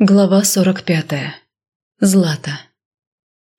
Глава 45. Злата.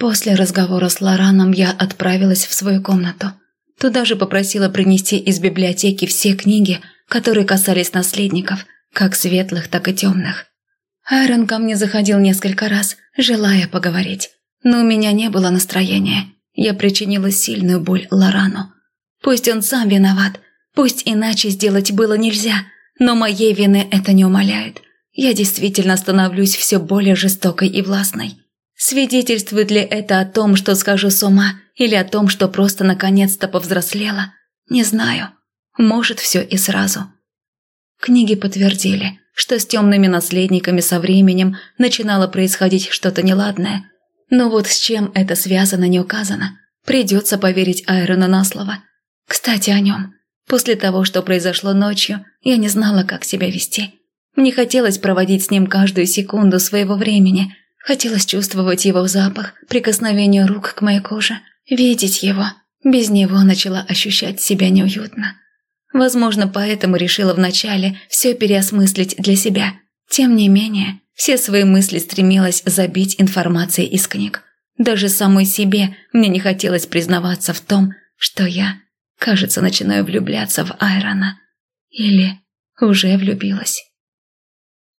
После разговора с Лораном я отправилась в свою комнату. Туда же попросила принести из библиотеки все книги, которые касались наследников, как светлых, так и темных. Айрон ко мне заходил несколько раз, желая поговорить. Но у меня не было настроения. Я причинила сильную боль Лорану. Пусть он сам виноват, пусть иначе сделать было нельзя, но моей вины это не умаляет я действительно становлюсь все более жестокой и властной. Свидетельствует ли это о том, что схожу с ума, или о том, что просто наконец-то повзрослела? Не знаю. Может, все и сразу. Книги подтвердили, что с темными наследниками со временем начинало происходить что-то неладное. Но вот с чем это связано, не указано. Придется поверить Айрону на слово. Кстати, о нем. После того, что произошло ночью, я не знала, как себя вести. Мне хотелось проводить с ним каждую секунду своего времени. Хотелось чувствовать его запах, прикосновение рук к моей коже, видеть его. Без него начала ощущать себя неуютно. Возможно, поэтому решила вначале все переосмыслить для себя. Тем не менее, все свои мысли стремилась забить информацией из книг. Даже самой себе мне не хотелось признаваться в том, что я, кажется, начинаю влюбляться в Айрона. Или уже влюбилась.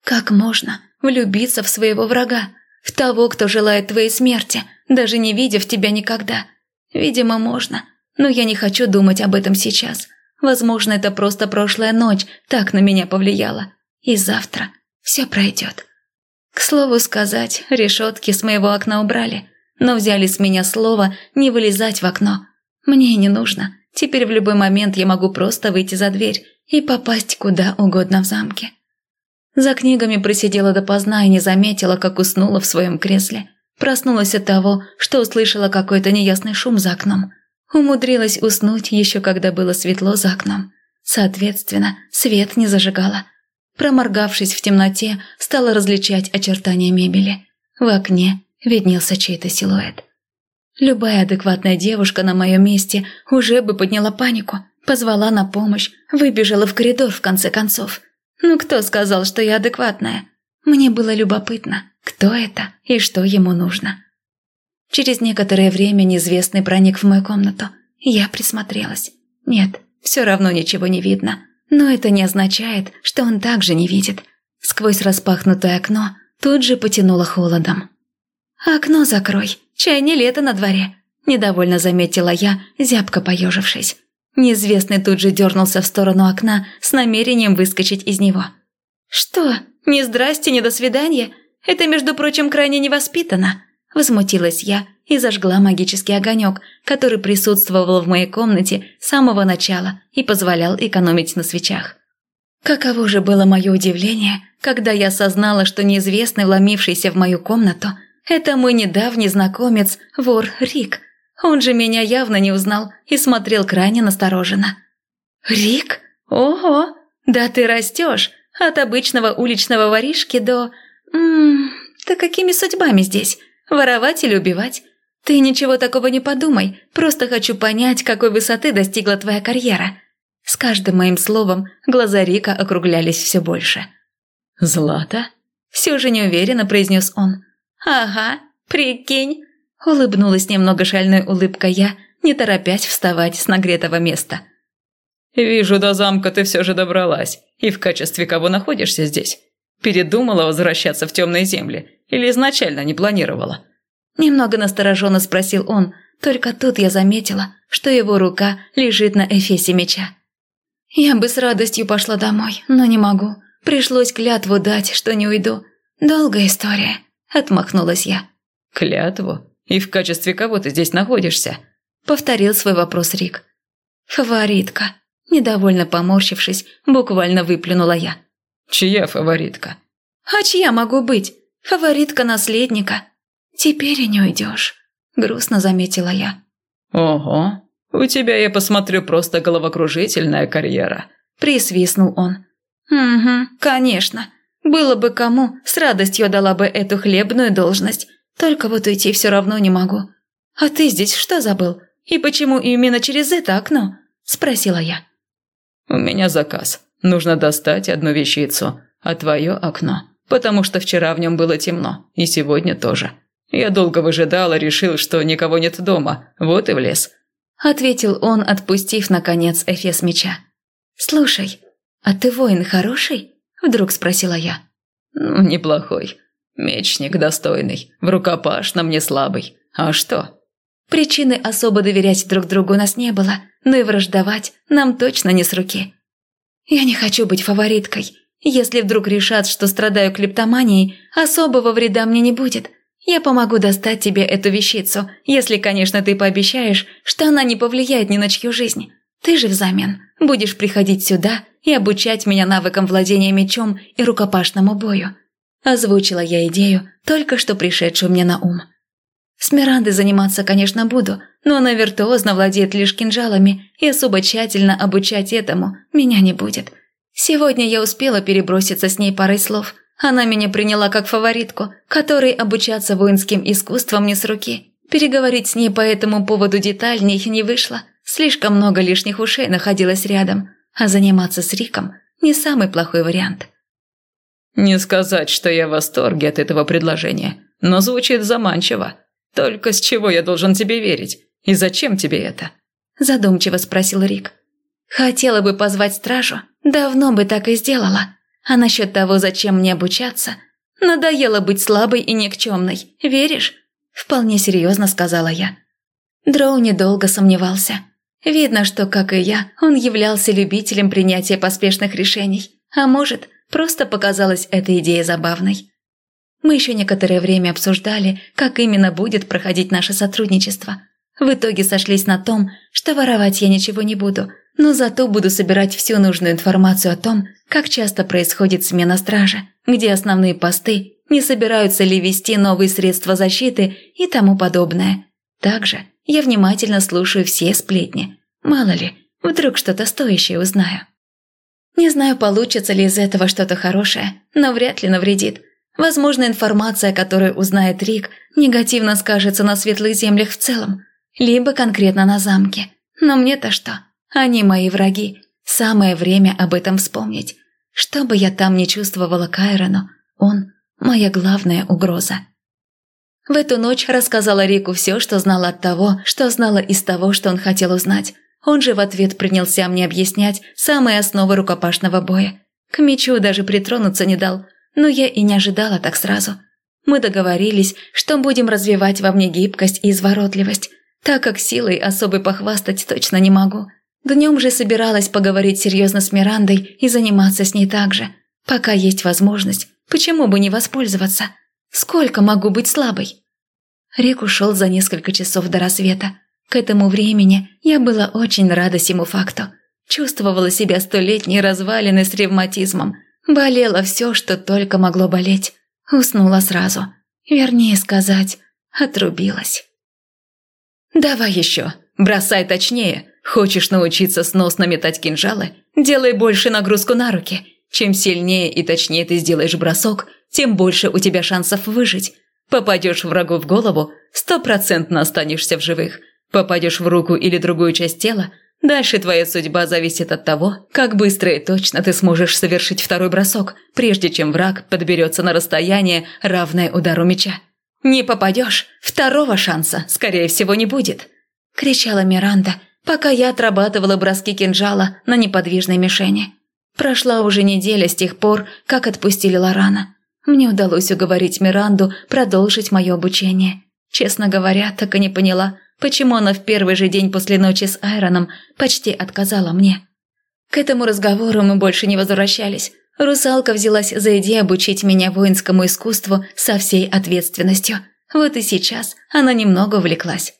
Как можно влюбиться в своего врага, в того, кто желает твоей смерти, даже не видя в тебя никогда? Видимо, можно, но я не хочу думать об этом сейчас. Возможно, это просто прошлая ночь так на меня повлияла. И завтра все пройдет. К слову сказать, решетки с моего окна убрали, но взяли с меня слово не вылезать в окно. Мне не нужно. Теперь в любой момент я могу просто выйти за дверь и попасть куда угодно в замке. За книгами просидела допоздна и не заметила, как уснула в своем кресле. Проснулась от того, что услышала какой-то неясный шум за окном. Умудрилась уснуть еще когда было светло за окном. Соответственно, свет не зажигала. Проморгавшись в темноте, стала различать очертания мебели. В окне виднелся чей-то силуэт. Любая адекватная девушка на моем месте уже бы подняла панику, позвала на помощь, выбежала в коридор в конце концов. Ну кто сказал, что я адекватная? Мне было любопытно, кто это и что ему нужно. Через некоторое время неизвестный проник в мою комнату. Я присмотрелась. Нет, все равно ничего не видно. Но это не означает, что он также не видит. Сквозь распахнутое окно тут же потянуло холодом. «Окно закрой, чай не лето на дворе», – недовольно заметила я, зябко поежившись. Неизвестный тут же дернулся в сторону окна с намерением выскочить из него. «Что? Ни здрасте, ни до свидания? Это, между прочим, крайне невоспитанно!» Возмутилась я и зажгла магический огонек, который присутствовал в моей комнате с самого начала и позволял экономить на свечах. Каково же было мое удивление, когда я осознала, что неизвестный, вломившийся в мою комнату, это мой недавний знакомец, вор Рик, он же меня явно не узнал и смотрел крайне настороженно. «Рик? Ого! Да ты растешь! От обычного уличного воришки до... Ммм... Да какими судьбами здесь? Воровать или убивать? Ты ничего такого не подумай, просто хочу понять, какой высоты достигла твоя карьера». С каждым моим словом глаза Рика округлялись все больше. «Злата?» – все же неуверенно произнес он. «Ага, прикинь, Улыбнулась немного шальной улыбкой я, не торопясь вставать с нагретого места. «Вижу, до замка ты все же добралась. И в качестве кого находишься здесь? Передумала возвращаться в темные земли? Или изначально не планировала?» Немного настороженно спросил он, только тут я заметила, что его рука лежит на эфесе меча. «Я бы с радостью пошла домой, но не могу. Пришлось клятву дать, что не уйду. Долгая история», – отмахнулась я. «Клятву? И в качестве кого ты здесь находишься?» Повторил свой вопрос Рик. «Фаворитка». Недовольно поморщившись, буквально выплюнула я. «Чья фаворитка?» «А чья могу быть? Фаворитка наследника». «Теперь и не уйдешь», – грустно заметила я. «Ого, у тебя, я посмотрю, просто головокружительная карьера», – присвистнул он. «Угу, конечно. Было бы кому, с радостью дала бы эту хлебную должность. Только вот уйти все равно не могу. А ты здесь что забыл? И почему именно через это окно?» – спросила я. «У меня заказ. Нужно достать одну вещицу, а твое окно потому что вчера в нем было темно, и сегодня тоже. Я долго выжидал и решил, что никого нет дома, вот и влез». Ответил он, отпустив, наконец, эфес меча. «Слушай, а ты воин хороший?» Вдруг спросила я. «Ну, неплохой. Мечник достойный, в рукопашном не слабый. А что?» Причины особо доверять друг другу у нас не было, но и враждовать нам точно не с руки. Я не хочу быть фавориткой. Если вдруг решат, что страдаю клептоманией, особого вреда мне не будет. Я помогу достать тебе эту вещицу, если, конечно, ты пообещаешь, что она не повлияет ни на чью жизнь. Ты же взамен будешь приходить сюда и обучать меня навыкам владения мечом и рукопашному бою. Озвучила я идею, только что пришедшую мне на ум. С Мирандой заниматься, конечно, буду, но она виртуозно владеет лишь кинжалами, и особо тщательно обучать этому меня не будет. Сегодня я успела переброситься с ней парой слов. Она меня приняла как фаворитку, которой обучаться воинским искусствам не с руки. Переговорить с ней по этому поводу детальней не вышло. Слишком много лишних ушей находилось рядом, а заниматься с Риком – не самый плохой вариант. «Не сказать, что я в восторге от этого предложения, но звучит заманчиво», «Только с чего я должен тебе верить? И зачем тебе это?» Задумчиво спросил Рик. «Хотела бы позвать стражу, давно бы так и сделала. А насчет того, зачем мне обучаться, надоело быть слабой и никчемной, веришь?» Вполне серьезно сказала я. Дроу недолго сомневался. Видно, что, как и я, он являлся любителем принятия поспешных решений. А может, просто показалась эта идея забавной. Мы еще некоторое время обсуждали, как именно будет проходить наше сотрудничество. В итоге сошлись на том, что воровать я ничего не буду, но зато буду собирать всю нужную информацию о том, как часто происходит смена стражи, где основные посты, не собираются ли ввести новые средства защиты и тому подобное. Также я внимательно слушаю все сплетни. Мало ли, вдруг что-то стоящее узнаю. Не знаю, получится ли из этого что-то хорошее, но вряд ли навредит. Возможно, информация, которую узнает Рик, негативно скажется на светлых землях в целом, либо конкретно на замке. Но мне-то что? Они мои враги. Самое время об этом вспомнить. Что бы я там ни чувствовала Кайрону, он – моя главная угроза. В эту ночь рассказала Рику все, что знала от того, что знала из того, что он хотел узнать. Он же в ответ принялся мне объяснять самые основы рукопашного боя. К мечу даже притронуться не дал – но я и не ожидала так сразу. Мы договорились, что будем развивать во мне гибкость и изворотливость, так как силой особой похвастать точно не могу. Днем же собиралась поговорить серьезно с Мирандой и заниматься с ней так же. Пока есть возможность, почему бы не воспользоваться? Сколько могу быть слабой? Рек ушел за несколько часов до рассвета. К этому времени я была очень рада сему факту. Чувствовала себя столетней развалиной с ревматизмом – Болело все, что только могло болеть. Уснула сразу. Вернее сказать, отрубилась. «Давай еще. Бросай точнее. Хочешь научиться сносно метать кинжалы? Делай больше нагрузку на руки. Чем сильнее и точнее ты сделаешь бросок, тем больше у тебя шансов выжить. Попадешь врагу в голову – стопроцентно останешься в живых. Попадешь в руку или другую часть тела – Дальше твоя судьба зависит от того, как быстро и точно ты сможешь совершить второй бросок, прежде чем враг подберется на расстояние, равное удару меча. «Не попадешь, второго шанса, скорее всего, не будет», – кричала Миранда, пока я отрабатывала броски кинжала на неподвижной мишени. Прошла уже неделя с тех пор, как отпустили Лорана. Мне удалось уговорить Миранду продолжить мое обучение. Честно говоря, так и не поняла, почему она в первый же день после ночи с Айроном почти отказала мне. К этому разговору мы больше не возвращались. Русалка взялась за идею обучить меня воинскому искусству со всей ответственностью. Вот и сейчас она немного увлеклась.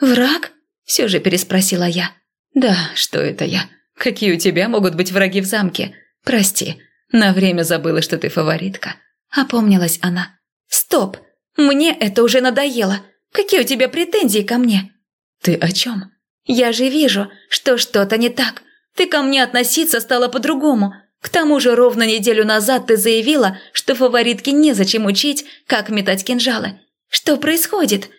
«Враг?» – все же переспросила я. «Да, что это я? Какие у тебя могут быть враги в замке? Прости, на время забыла, что ты фаворитка». Опомнилась она. «Стоп! Мне это уже надоело. Какие у тебя претензии ко мне?» «Ты о чем?» «Я же вижу, что что-то не так. Ты ко мне относиться стала по-другому. К тому же ровно неделю назад ты заявила, что фаворитке незачем учить, как метать кинжалы. Что происходит?»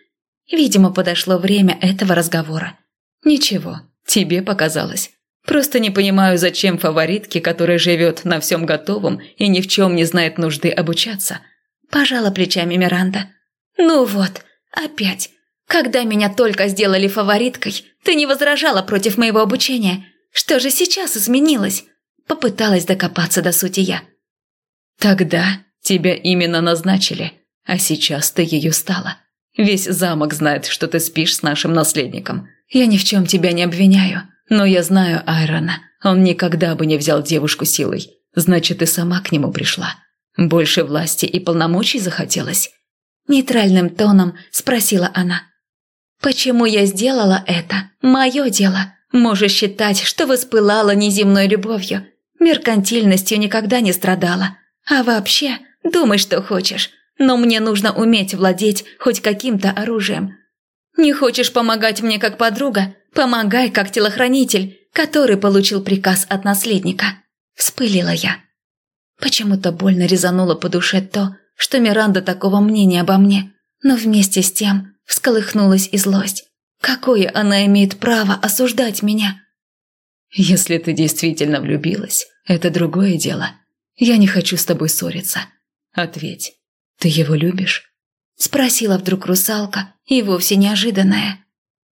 Видимо, подошло время этого разговора. «Ничего, тебе показалось. Просто не понимаю, зачем фаворитке, которая живет на всем готовом и ни в чем не знает нужды обучаться. Пожала плечами Миранда. Ну вот, опять. Когда меня только сделали фавориткой, ты не возражала против моего обучения. Что же сейчас изменилось? Попыталась докопаться до сути я. Тогда тебя именно назначили, а сейчас ты ее стала. Весь замок знает, что ты спишь с нашим наследником. Я ни в чем тебя не обвиняю, но я знаю Айрона. Он никогда бы не взял девушку силой. Значит, ты сама к нему пришла. Больше власти и полномочий захотелось. Нейтральным тоном спросила она. «Почему я сделала это? Мое дело. Можешь считать, что воспылала неземной любовью. Меркантильностью никогда не страдала. А вообще, думай, что хочешь. Но мне нужно уметь владеть хоть каким-то оружием. Не хочешь помогать мне как подруга? Помогай как телохранитель, который получил приказ от наследника. Вспылила я. Почему-то больно резануло по душе то, что Миранда такого мнения обо мне, но вместе с тем всколыхнулась и злость. Какое она имеет право осуждать меня? Если ты действительно влюбилась, это другое дело. Я не хочу с тобой ссориться. Ответь, ты его любишь? Спросила вдруг русалка, и вовсе неожиданная.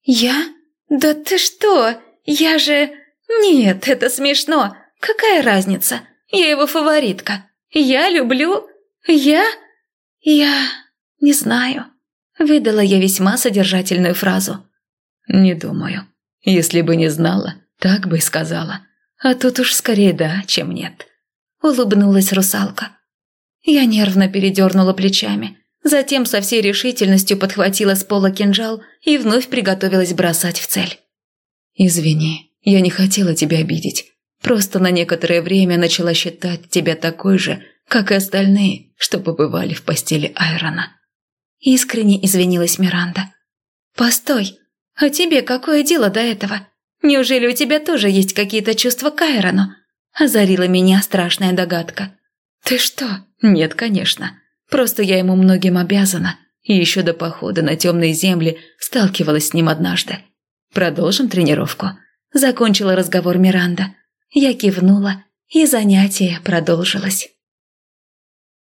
Я? Да ты что? Я же... Нет, это смешно. Какая разница? Я его фаворитка. Я люблю... Я... Я... Не знаю. Выдала я весьма содержательную фразу. «Не думаю. Если бы не знала, так бы и сказала. А тут уж скорее да, чем нет». Улыбнулась русалка. Я нервно передернула плечами, затем со всей решительностью подхватила с пола кинжал и вновь приготовилась бросать в цель. «Извини, я не хотела тебя обидеть. Просто на некоторое время начала считать тебя такой же, как и остальные, что побывали в постели Айрона». Искренне извинилась Миранда. «Постой, а тебе какое дело до этого? Неужели у тебя тоже есть какие-то чувства к Айрону?» Озарила меня страшная догадка. «Ты что? Нет, конечно. Просто я ему многим обязана, и еще до похода на темные земли сталкивалась с ним однажды. Продолжим тренировку?» Закончила разговор Миранда. Я кивнула, и занятие продолжилось.